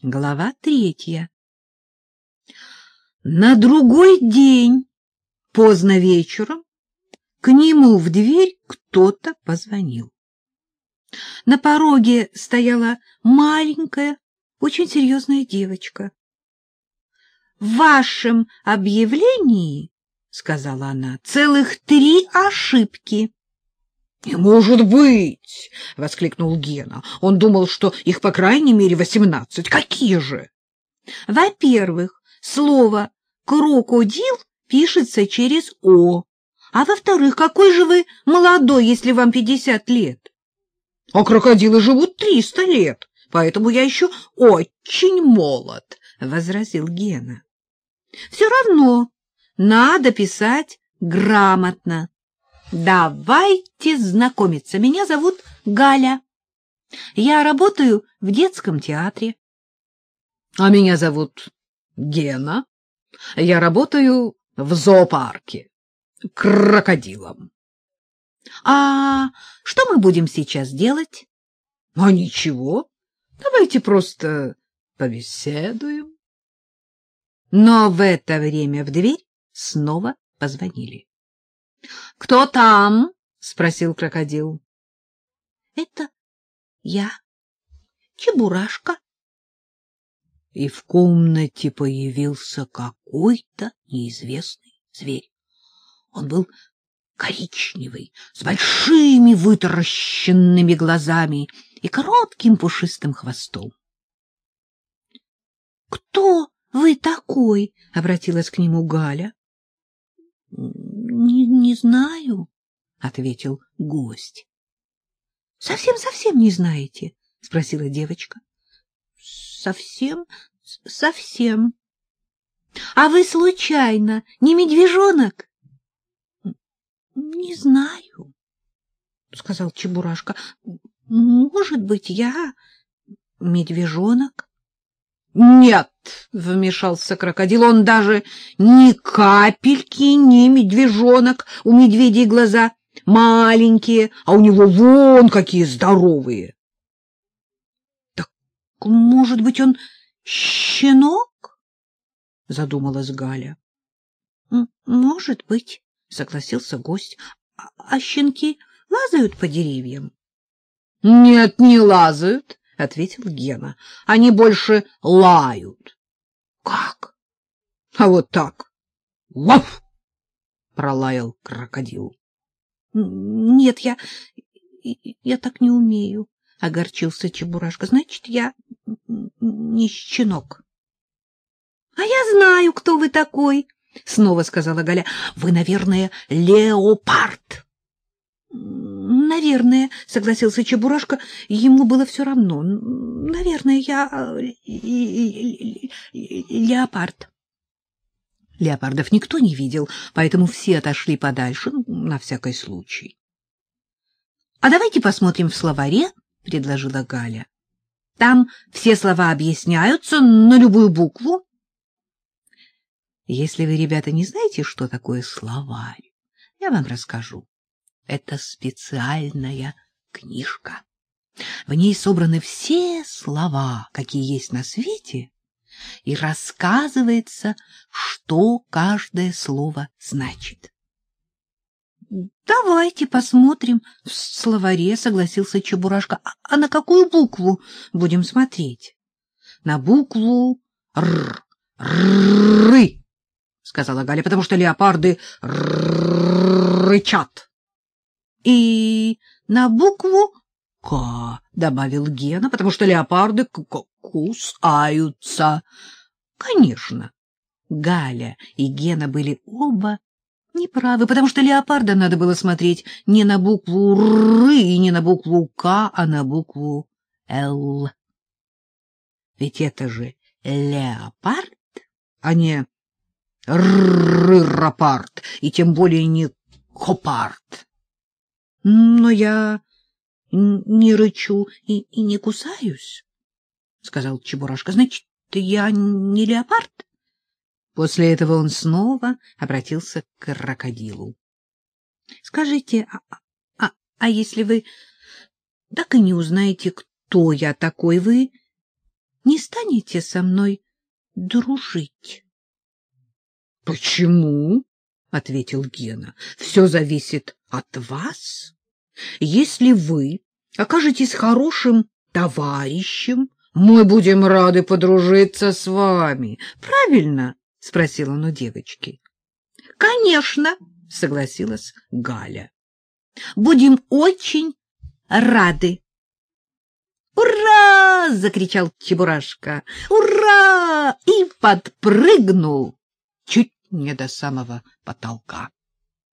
Глава третья. На другой день, поздно вечером, к нему в дверь кто-то позвонил. На пороге стояла маленькая, очень серьезная девочка. — В вашем объявлении, — сказала она, — целых три ошибки. — Не может быть! — воскликнул Гена. Он думал, что их по крайней мере восемнадцать. Какие же? — Во-первых, слово «крокодил» пишется через «о». А во-вторых, какой же вы молодой, если вам пятьдесят лет? — А крокодилы живут триста лет, поэтому я еще очень молод, — возразил Гена. — Все равно надо писать грамотно. Давайте знакомиться. Меня зовут Галя. Я работаю в детском театре. А меня зовут Гена. Я работаю в зоопарке крокодилом. А что мы будем сейчас делать? А ничего. Давайте просто побеседуем. Но в это время в дверь снова позвонили. — Кто там? — спросил крокодил. — Это я, Чебурашка. И в комнате появился какой-то неизвестный зверь. Он был коричневый, с большими вытаращенными глазами и коротким пушистым хвостом. — Кто вы такой? — обратилась к нему Галя. — Не, знаю, — ответил гость. — Совсем-совсем не знаете? — спросила девочка. — Совсем, совсем. — А вы, случайно, не медвежонок? — Не знаю, — сказал Чебурашка. — Может быть, я медвежонок? — Нет, — вмешался крокодил, — он даже ни капельки не медвежонок. У медведей глаза маленькие, а у него вон какие здоровые. — Так, может быть, он щенок? — задумалась Галя. — Может быть, — согласился гость. А, — А щенки лазают по деревьям? — Нет, не лазают, — ответил Гена. — Они больше лают. — Как? — А вот так. — Ваф! — пролаял крокодил. — Нет, я... я так не умею, — огорчился Чебурашка. — Значит, я не щенок. — А я знаю, кто вы такой, — снова сказала Галя. — Вы, наверное, леопард. — Наверное, — согласился Чебурашка. Ему было все равно. — Наверное, я леопард. Леопардов никто не видел, поэтому все отошли подальше, ну, на всякий случай. — А давайте посмотрим в словаре, — предложила Галя. — Там все слова объясняются на любую букву. Если вы, ребята, не знаете, что такое словарь, я вам расскажу. Это специальная книжка. В ней собраны все слова, какие есть на свете, и рассказывается, что каждое слово значит. — Давайте посмотрим в словаре, — согласился Чебурашка. А, — А на какую букву будем смотреть? — На букву «р». «ры», — сказала Галя, — потому что леопарды рычат. — И на букву «К», — добавил Гена, — потому что леопарды кусаются. Конечно, Галя и Гена были оба неправы, потому что леопарда надо было смотреть не на букву «Р» и не на букву «К», а на букву «Л». Ведь это же леопард, а не рыропард, и тем более не хопард. Но я не рычу и, и не кусаюсь, — сказал Чебурашка. — Значит, я не леопард? После этого он снова обратился к крокодилу. — Скажите, а, а, а если вы так и не узнаете, кто я такой, вы не станете со мной дружить? — Почему? — ответил Гена. — Все зависит от вас. Если вы окажетесь хорошим товарищем, мы будем рады подружиться с вами. Правильно? — спросил он у девочки. — Конечно, — согласилась Галя. — Будем очень рады. «Ура!» — закричал Чебурашка. «Ура!» и подпрыгнул чуть не до самого потолка.